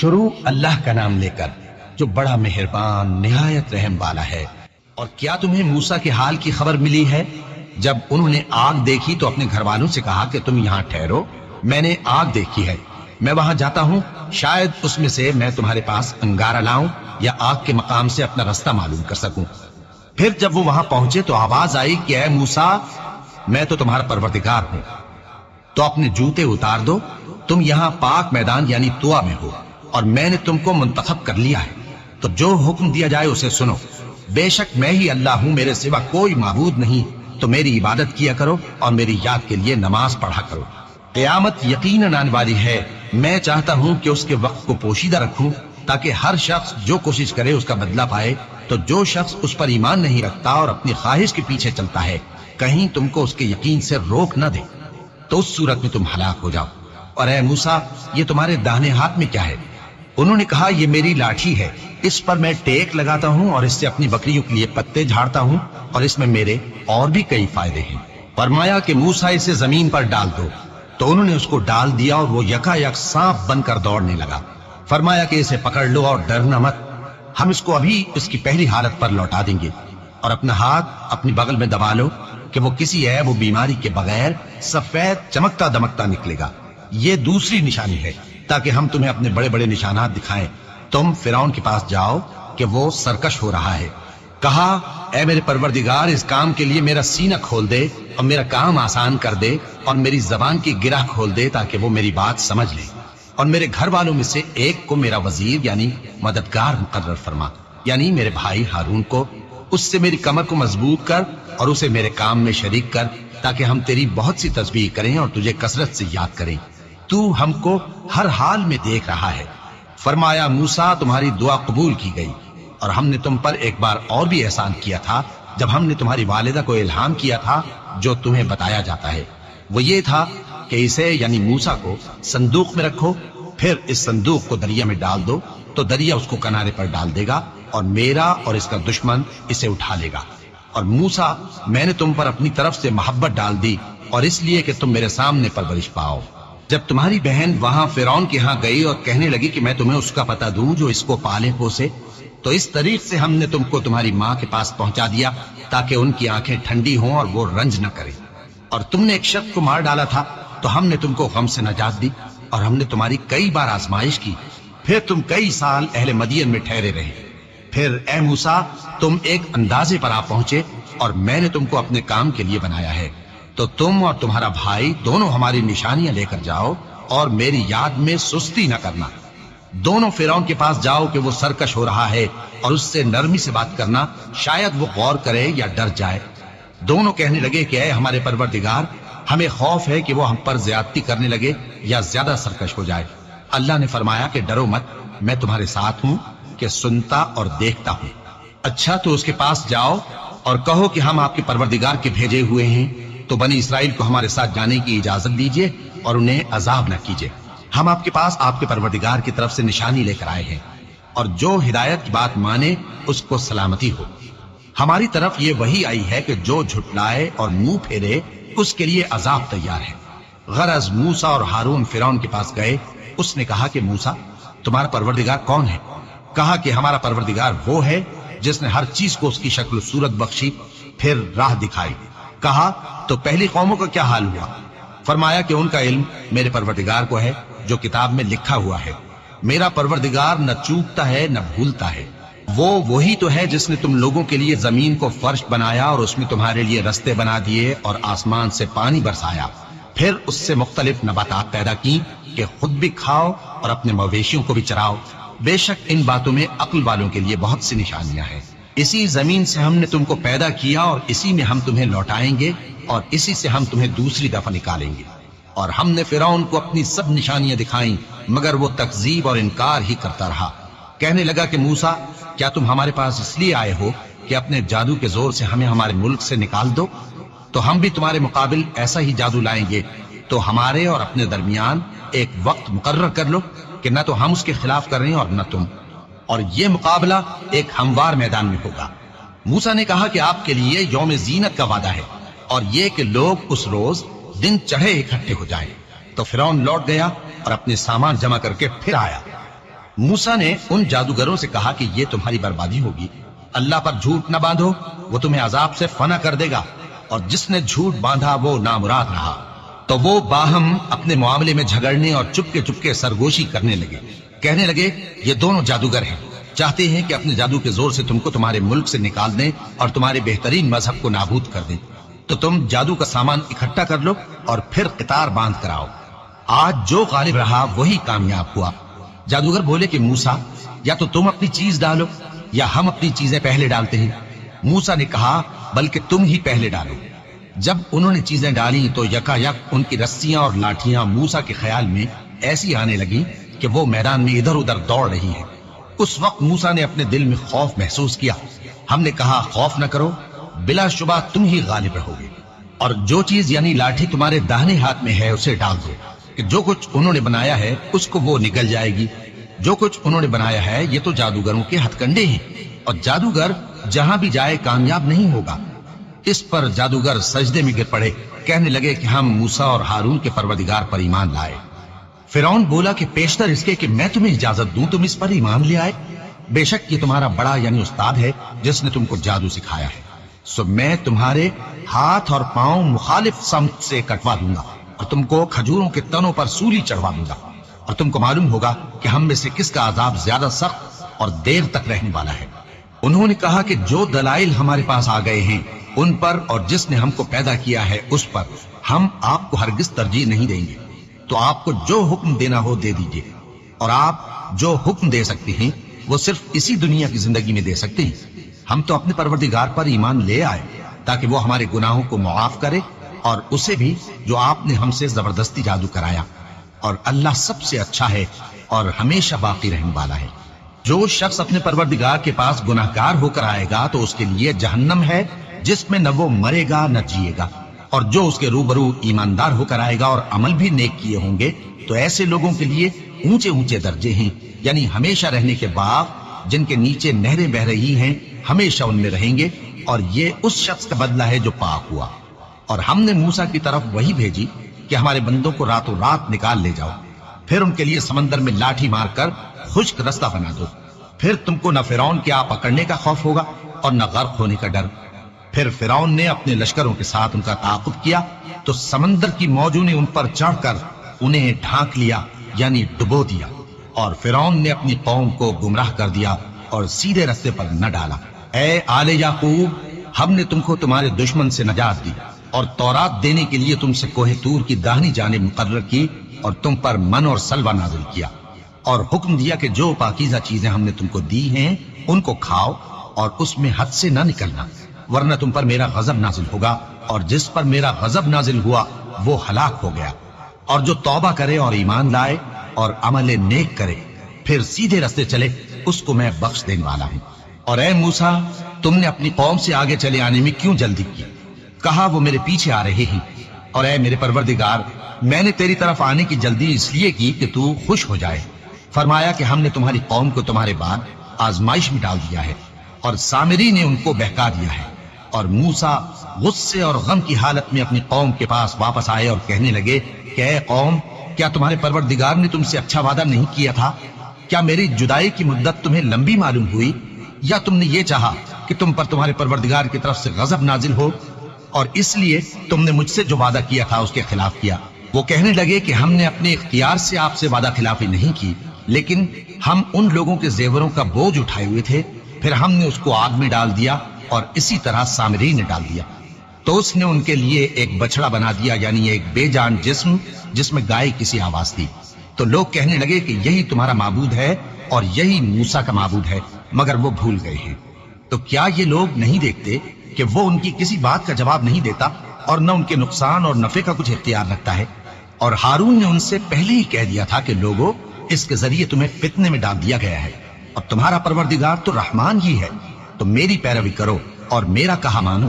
شروع اللہ کا نام لے کر، جو بڑا مہربان، نہایت رحم والا ہے۔ اور کیا تمہیں موسا کے حال کی خبر ملی ہے؟ جب انہوں نے آگ دیکھی تو اپنے گھر والوں سے کہا کہ تم یہاں ٹھہرو۔ میں نے آگ دیکھی ہے۔ میں وہاں جاتا ہوں۔ شاید اس میں سے میں تمہارے پاس انگارا لاؤں یا آگ کے مقام سے اپنا رستہ معلوم کر سکوں۔ پھر جب وہ وہاں پہنچے تو آواز آئی کہ، اے موسا میں تو تمہارا پروردگار ہوں۔ تو اپنے جوتے اتار دو۔ تم یہاں پاک میدان یعنی توا میں ہو۔ اور میں نے تم کو منتخب کر لیا ہے۔ تو جو حکم دیا جائے اسے سنو۔ بے شک میں ہی اللہ ہوں، میرے سوا کوئی معبود نہیں۔ تو میری عبادت کیا کرو اور میری یاد کے لیے نماز پڑھا کرو۔ قیامت یقیناً آنے والی ہے۔ میں چاہتا ہوں کہ اس کے وقت کو پوشیدہ رکھوں تاکہ ہر شخص جو کوشش کرے اس کا بدلہ پائے۔ تو جو شخص اس پر ایمان نہیں رکھتا اور اپنی خواہش کے پیچھے چلتا ہے، کہیں تم کو اس کے یقین سے روک نہ دے۔ تو اس صورت میں تم ہلاک ہو جاؤ۔ اور اے موسا یہ تمہارے داہنے ہاتھ میں کیا ہے؟ انہوں نے کہا، یہ میری لاٹھی ہے۔ اس پر میں ٹیک لگاتا ہوں اور اس سے اپنی بکریوں کے لیے پتے جھاڑتا ہوں اور اس میں میرے اور بھی کئی فائدے ہیں۔ فرمایا کہ موسا اسے زمین پر ڈال دو۔ تو انہوں نے اس کو ڈال دیا اور وہ یکا یک سانپ بن کر دوڑنے لگا۔ فرمایا کہ اسے پکڑ لو اور ڈرنا مت۔ ہم اس کو ابھی اس کی پہلی حالت پر لوٹا دیں گے۔ اور اپنا ہاتھ اپنی بغل میں دبا لو کہ وہ کسی عیب و بیماری کے بغیر سفید چمکتا دمکتا نکلے گا۔ یہ دوسری نشانی ہے۔ تاکہ ہم تمہیں اپنے بڑے بڑے نشانات دکھائیں۔ تم فرعون کے پاس جاؤ کہ وہ سرکش ہو رہا ہے۔ کہا، اے میرے پروردگار، اس کام کے لیے میرا سینہ کھول دے اور میرا کام آسان کر دے اور میری زبان کی گرہ کھول دے تاکہ وہ میری بات سمجھ لے۔ اور میرے گھر والوں میں سے ایک کو میرا وزیر یعنی مددگار مقرر فرما۔ یعنی میرے بھائی ہارون کو۔ اس سے میری کمر کو مضبوط کر اور اسے میرے کام میں شریک کر تاکہ ہم تیری بہت سی تصویر کریں اور تجھے کثرت سے یاد کریں۔ تو ہم کو ہر حال میں دیکھ رہا ہے۔ فرمایا موسا تمہاری دعا قبول کی گئی۔ اور ہم نے تم پر ایک بار اور بھی احسان کیا تھا، جب ہم نے تمہاری والدہ کو الہام کیا تھا، جو تمہیں بتایا جاتا ہے۔ وہ یہ تھا کہ اسے یعنی موسا کو، صندوق میں رکھو، پھر اس صندوق کو دریا میں ڈال دو، تو دریا اس کو کنارے پر ڈال دے گا، اور میرا اور اس کا دشمن اسے اٹھا لے گا۔ اور موسا میں نے تم پر اپنی طرف سے محبت ڈال دی، اور اس لیے کہ تم میرے سامنے پرورش پاؤ۔ جب تمہاری بہن وہاں فرون کے ہاں گئی اور کہنے لگی کہ میں تمہیں اس کا پتہ دوں جو اس کو پالے پوسے تو اس طریق سے ہم نے تم کو تمہاری ماں کے پاس پہنچا دیا تاکہ ان کی آنکھیں ٹھنڈی ہوں اور وہ رنج نہ کرے اور تم نے ایک شخص کو مار ڈالا تھا، تو ہم نے تم کو غم سے نجات دی اور ہم نے تمہاری کئی بار آزمائش کی۔ پھر تم کئی سال اہل مدین میں ٹھہرے رہے۔ پھر اے موسا تم ایک اندازے پر آ پہنچے اور میں نے تم کو اپنے کام کے لیے بنایا ہے۔ تو تم اور تمہارا بھائی دونوں ہماری نشانیاں لے کر جاؤ اور میری یاد میں سستی نہ کرنا۔ دونوں فیرون کے پاس جاؤ کہ وہ سرکش ہو رہا ہے اور اس سے نرمی سے بات کرنا شاید وہ غور کرے یا ڈر جائے۔ دونوں کہنے لگے کہ اے ہمارے پروردگار، ہمیں خوف ہے کہ وہ ہم پر زیادتی کرنے لگے یا زیادہ سرکش ہو جائے۔ اللہ نے فرمایا کہ ڈرو مت، میں تمہارے ساتھ ہوں کہ سنتا اور دیکھتا ہوں۔ اچھا تو اس کے پاس جاؤ اور کہو کہ ہم آپ کے پروردگار کے بھیجے ہوئے ہیں۔ تو بنی اسرائیل کو ہمارے ساتھ جانے کی اجازت دیجیے اور انہیں عذاب نہ کیجیے ہم آپ کے پاس آپ کے پروردگار کی طرف سے نشانی لے کر آئے ہیں اور جو ہدایت کی بات مانے اس کو سلامتی ہو۔ ہماری طرف یہ وہی آئی ہے کہ جو جھٹلائے اور منہ پھیرے اس کے لیے عذاب تیار ہے۔ غرض موسا اور ہارون فرون کے پاس گئے۔ اس نے کہا کہ موسا، تمہارا پروردگار کون ہے؟ کہا کہ ہمارا پروردگار وہ ہے جس نے ہر چیز کو اس کی شکل و صورت بخشی، پھر راہ دکھائی۔ کہا تو پہلی قوموں کا کیا حال ہوا؟ فرمایا کہ ان کا علم میرے پروردگار کو ہے، جو کتاب میں لکھا ہوا ہے۔ میرا پروردگار نہ چوکتا ہے، نہ بھولتا ہے۔ وہ وہی تو ہے جس نے تم لوگوں کے لیے زمین کو فرش بنایا اور اس میں تمہارے لیے رستے بنا دیے اور آسمان سے پانی برسایا۔ پھر اس سے مختلف نباتات پیدا کی کہ خود بھی کھاؤ اور اپنے مویشیوں کو بھی چراؤ۔ بے شک ان باتوں میں عقل والوں کے لیے بہت سی نشانیاں ہیں۔ اسی زمین سے ہم نے تم کو پیدا کیا اور اسی میں ہم تمہیں لوٹائیں گے۔ اور اسی سے ہم تمہیں دوسری دفعہ نکالیں گے۔ اور ہم نے فرعون کو اپنی سب نشانیاں دکھائیں، مگر وہ تکذیب اور انکار ہی کرتا رہا۔ کہنے لگا کہ موسا کیا تم ہمارے پاس اس لیے آئے ہو کہ اپنے جادو کے زور سے ہمیں ہمارے ملک سے نکال دو؟ تو ہم بھی تمہارے مقابل ایسا ہی جادو لائیں گے۔ تو ہمارے اور اپنے درمیان ایک وقت مقرر کر لو کہ نہ تو ہم اس کے خلاف کر رہے ہیں اور نہ تم۔ اور یہ مقابلہ ایک ہموار میدان میں ہوگا۔ موسا نے کہا کہ آپ کے لیے یوم زینت کا وعدہ ہے۔ اور یہ کہ لوگ اس روز دن چڑھے اکٹھے ہو جائیں۔ تو فرون لوٹ گیا اور اپنے سامان جمع کر کے پھر آیا۔ موسا نے ان جادوگروں سے کہا کہ یہ تمہاری بربادی ہوگی۔ اللہ پر جھوٹ نہ باندھو، وہ تمہیں عذاب سے فنا کر دے گا۔ اور جس نے جھوٹ باندھا، وہ نامراد رہا۔ تو وہ باہم اپنے معاملے میں جھگڑنے اور چپکے چپکے سرگوشی کرنے لگے۔ کہنے لگے، یہ دونوں جادوگر ہیں۔ چاہتے ہیں کہ اپنے جادو کے زور سے تم کو تمہارے ملک سے نکال دیں اور تمہارے بہترین مذہب کو نابود کر دیں۔ تو تم جادو کا سامان اکٹھا کر لو اور پھر قطار باندھ کر آؤ۔ آج جو غالب رہا وہی کامیاب ہوا۔ جادوگر بولے کہ موسا یا تو تم اپنی چیز ڈالو یا ہم اپنی چیزیں پہلے ڈالتے ہیں۔ موسا نے کہا، بلکہ تم ہی پہلے ڈالو۔ جب انہوں نے چیزیں ڈالی تو یکا یک ان کی رسیاں اور لاٹیاں موسا کے خیال میں ایسی آنے لگی کہ وہ میدان میں ادھر ادھر دوڑ رہی ہے اس وقت موسا نے اپنے دل میں خوف محسوس کیا۔ ہم نے کہا، خوف نہ کرو۔ بلا شبہ تم ہی غالب رہو گے اور جو چیز یعنی لاٹھی تمہارے دہنے ہاتھ میں ہے، اسے ڈال دو۔ کہ جو کچھ انہوں نے بنایا ہے، اس کو وہ نکل جائے گی۔ جو کچھ انہوں نے بنایا ہے، یہ تو جادوگروں کے ہتھ کنڈے ہیں۔ اور جادوگر جہاں بھی جائے، کامیاب نہیں ہوگا۔ اس پر جادوگر سجدے میں گر پڑے۔ کہنے لگے کہ ہم موسا اور ہارون کے پروردگار پر ایمان لائے۔ فرعون بولا کہ پیشتر اس کے کہ میں تمہیں اجازت دوں، تم اس پر ایمان لے آئے۔ بے شک یہ تمہارا بڑا یعنی استاد ہے، جس نے تم کو جادو سکھایا ہے۔ سو میں تمہارے ہاتھ اور پاؤں مخالف سمت سے کٹوا دوں گا اور تم کو کھجوروں کے تنوں پر سولی چڑھوا دوں گا اور تم کو معلوم ہوگا کہ ہم میں سے کس کا عذاب زیادہ سخت اور دیر تک رہنے والا ہے۔ انہوں نے کہا کہ جو دلائل ہمارے پاس آ گئے ہیں، ان پر اور جس نے ہم کو پیدا کیا ہے، اس پر ہم آپ کو ہرگز ترجیح نہیں دیں گے۔ تو آپ کو جو حکم دینا ہو دے دیجیے۔ اور آپ جو حکم دے سکتے ہیں، وہ صرف اسی دنیا کی زندگی میں دے سکتے ہیں۔ ہم تو اپنے پروردگار پر ایمان لے آئے تاکہ وہ ہمارے گناہوں کو معاف کرے اور اسے بھی جو آپ نے ہم سے زبردستی جادو کرایا۔ اور اللہ سب سے اچھا ہے اور ہمیشہ باقی رہنے والا ہے۔ جو شخص اپنے پروردگار کے پاس گناہ گار ہو کر آئے گا تو اس کے لیے جہنم ہے، جس میں نہ وہ مرے گا نہ جیے گا۔ اور جو اس کے روبرو ایماندار ہو کر آئے گا اور عمل بھی نیک کیے ہوں گے، تو ایسے لوگوں کے لیے اونچے اونچے درجے ہیں یعنی ہمیشہ رہنے کے باغ جن کے نیچے نہریں بہ رہی ہیں ہمیشہ ان میں رہیں گے اور یہ اس شخص کا بدلہ ہے جو پاک ہوا۔ اور ہم نے موسا کی طرف وہی بھیجی کہ ہمارے بندوں کو راتوں رات نکال لے جاؤ۔ پھر ان کے لیے سمندر میں لاٹھی مار کر خشک رستہ بنا دو۔ پھر تم کو نہ فرعون کے آپ پکڑنے کا خوف ہوگا اور نہ غرق ہونے کا ڈر۔ پھر فرعون نے اپنے لشکروں کے ساتھ ان کا تعاقب کیا تو سمندر کی موجوں نے ان پر چڑھ کر انہیں ڈھانک لیا یعنی ڈبو دیا۔ اور فرعون نے اپنی قوم کو گمراہ کر دیا اور سیدھے رستے پر نہ ڈالا۔ اے آل یعقوب، ہم نے تم کو تمہارے دشمن سے نجات دی اور تورات دینے کے لیے تم سے کوہ تور کی داہنی جانب مقرر کی اور تم پر من اور سلوا نازل کیا اور حکم دیا کہ جو پاکیزہ چیزیں ہم نے تم کو دی ہیں، ان کو کھاؤ اور اس میں حد سے نہ نکلنا، ورنہ تم پر میرا غضب نازل ہوگا اور جس پر میرا غضب نازل ہوا، وہ ہلاک ہو گیا۔ اور جو توبہ کرے اور ایمان لائے اور عمل نیک کرے، پھر سیدھے رستے چلے، اس کو میں بخش دینے والا ہوں۔ اور اے موسا تم نے اپنی قوم سے آگے چلے آنے میں کیوں جلدی کی؟ کہا، وہ میرے پیچھے آ رہے ہیں۔ اور اے میرے پروردگار، میں نے تیری طرف آنے کی جلدی اس لیے کی کہ تو خوش ہو جائے۔ فرمایا کہ ہم نے تمہاری قوم کو تمہارے بعد آزمائش میں ڈال دیا ہے اور سامری نے ان کو بہکا دیا ہے۔ اور موسا غصے اور غم کی حالت میں اپنی قوم کے پاس واپس آئے اور کہنے لگے، کہ اے قوم، کیا تمہارے پروردگار نے تم سے اچھا وعدہ نہیں کیا تھا؟ کیا میری جدائی کی مدت تمہیں لمبی معلوم ہوئی؟ یا تم نے یہ چاہا کہ تم پر تمہارے پروردگار کی طرف سے غضب نازل ہو اور اس لیے تم نے مجھ سے جو وعدہ کیا تھا اس کے خلاف کیا۔ وہ کہنے لگے کہ ہم نے اپنے اختیار سے آپ سے وعدہ خلافی نہیں کی، لیکن ہم ان لوگوں کے زیوروں کا بوجھ اٹھائے ہوئے تھے۔ پھر ہم نے اس کو آگ میں ڈال دیا اور اسی طرح سامری نے ڈال دیا۔ تو اس نے ان کے لیے ایک بچڑا بنا دیا یعنی ایک بے جان جسم جس میں گائے کسی آواز تھی۔ تو لوگ کہنے لگے کہ یہی تمہارا معبود ہے اور یہی موسا کا معبود ہے۔ مگر وہ بھول گئے ہیں۔ تو کیا یہ لوگ نہیں دیکھتے کہ وہ ان کی کسی بات کا جواب نہیں دیتا اور نہ ان کے نقصان اور نفع کا کچھ اختیار رکھتا ہے؟ اور ہارون نے ان سے پہلے ہی کہہ دیا تھا کہ لوگوں اس کے ذریعے تمہیں فتنے میں ڈال دیا گیا ہے۔ اور تمہارا پروردگار تو رحمان ہی ہے۔ تو میری پیروی کرو اور میرا کہا مانو۔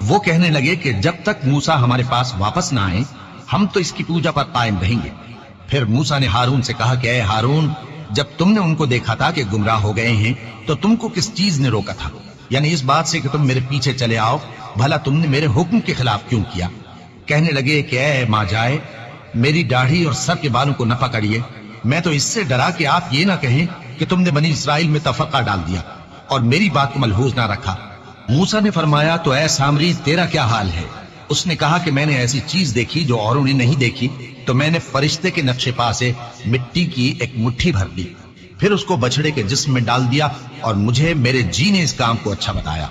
وہ کہنے لگے کہ جب تک موسا ہمارے پاس واپس نہ آئے، ہم تو اس کی پوجا پر قائم رہیں گے۔ پھر موسا نے ہارون سے کہا کہ اے ہارون جب تم نے ان کو دیکھا تھا کہ گمراہ ہو گئے ہیں، تو تم کو کس چیز نے روکا تھا؟ یعنی اس بات سے کہ تم میرے پیچھے چلے آؤ، بھلا تم نے میرے حکم کے خلاف کیوں کیا؟ کہنے لگے کہ اے ماں جائے، میری داڑھی اور سر کے بالوں کو نہ پکڑیے میں تو اس سے ڈرا کہ آپ یہ نہ کہیں کہ تم نے بنی اسرائیل میں تفرقہ ڈال دیا اور میری بات کو ملحوظ نہ رکھا۔ موسا نے فرمایا، تو اے سامری تیرا کیا حال ہے؟ اس نے کہا کہ میں نے ایسی چیز دیکھی جو اوروں نے نہیں دیکھی، تو میں نے فرشتے کے نقشے پا سے مٹی کی ایک مٹھی بھر لی پھر اس کو بچڑے کے جسم میں ڈال دیا اور مجھے میرے جی نے اس کام کو اچھا بتایا۔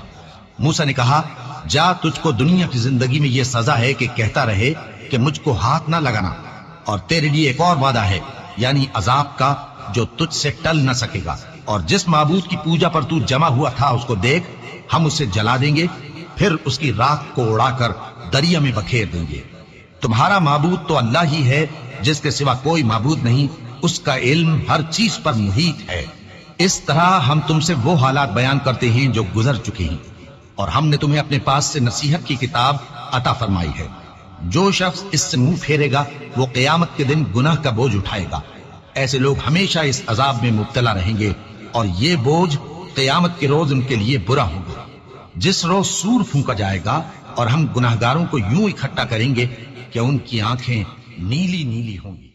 موسا نے کہا، جا، تجھ کو دنیا کی زندگی میں یہ سزا ہے کہ کہتا رہے کہ مجھ کو ہاتھ نہ لگانا۔ اور تیرے لیے ایک اور وعدہ ہے یعنی عذاب کا، جو تجھ سے ٹل نہ سکے گا۔ اور جس معبود کی پوجا پر تو جمع ہوا تھا، اس کو دیکھ، ہم اسے جلا دیں گے۔ پھر اس کی راک کو اڑا کر دریا میں بکھیر دیں گے۔ تمہارا معبود تو اللہ ہی ہے، جس کے سوا کوئی معبود نہیں۔ اس کا علم ہر چیز پر محیط ہے۔ اس طرح ہم تم سے وہ حالات بیان کرتے ہیں جو گزر چکے ہیں۔ اور ہم نے تمہیں اپنے پاس سے نصیحت کی کتاب عطا فرمائی ہے۔ جو شخص اس سے منہ پھیرے گا، وہ قیامت کے دن گناہ کا بوجھ اٹھائے گا۔ ایسے لوگ ہمیشہ اس عذاب میں مبتلا رہیں گے۔ اور یہ بوجھ قیامت کے روز ان کے لیے برا ہوگا۔ جس روز سور پھونکا جائے گا اور ہم گناہ گاروں کو یوں اکٹھا کریں گے کہ ان کی آنکھیں نیلی نیلی ہوں گی۔